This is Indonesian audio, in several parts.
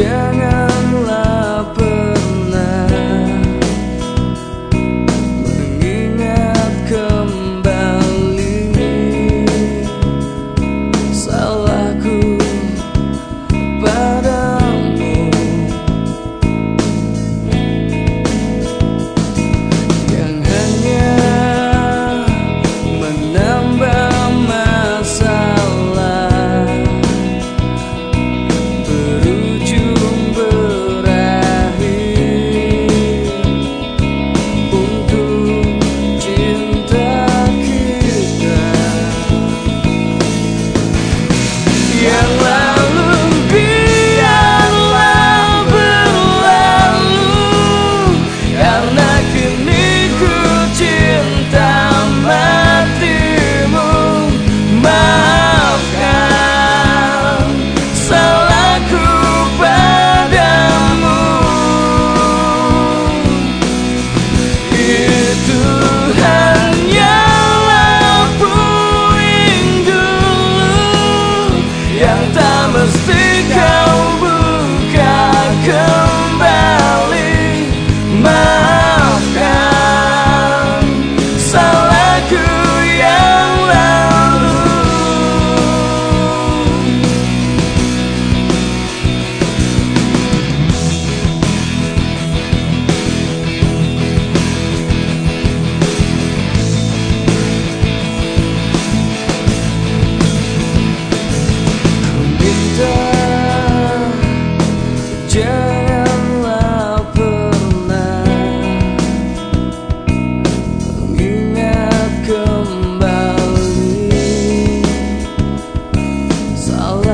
Jangan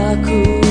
aku.